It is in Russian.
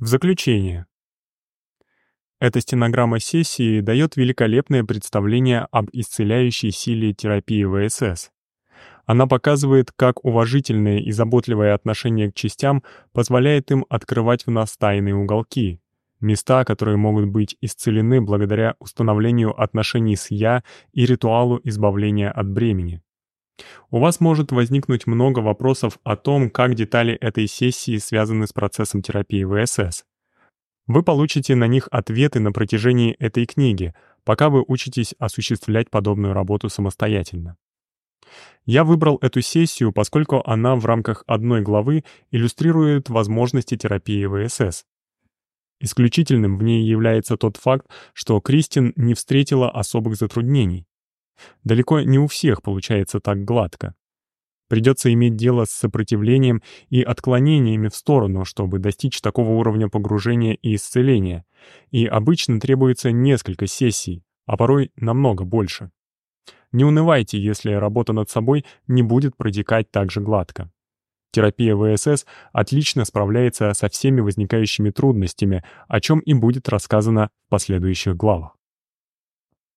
В заключение. Эта стенограмма сессии дает великолепное представление об исцеляющей силе терапии ВСС. Она показывает, как уважительное и заботливое отношение к частям позволяет им открывать в нас тайные уголки, места, которые могут быть исцелены благодаря установлению отношений с «я» и ритуалу избавления от бремени. У вас может возникнуть много вопросов о том, как детали этой сессии связаны с процессом терапии ВСС. Вы получите на них ответы на протяжении этой книги, пока вы учитесь осуществлять подобную работу самостоятельно. Я выбрал эту сессию, поскольку она в рамках одной главы иллюстрирует возможности терапии ВСС. Исключительным в ней является тот факт, что Кристин не встретила особых затруднений. Далеко не у всех получается так гладко. Придется иметь дело с сопротивлением и отклонениями в сторону, чтобы достичь такого уровня погружения и исцеления, и обычно требуется несколько сессий, а порой намного больше. Не унывайте, если работа над собой не будет протекать так же гладко. Терапия ВСС отлично справляется со всеми возникающими трудностями, о чем и будет рассказано в последующих главах.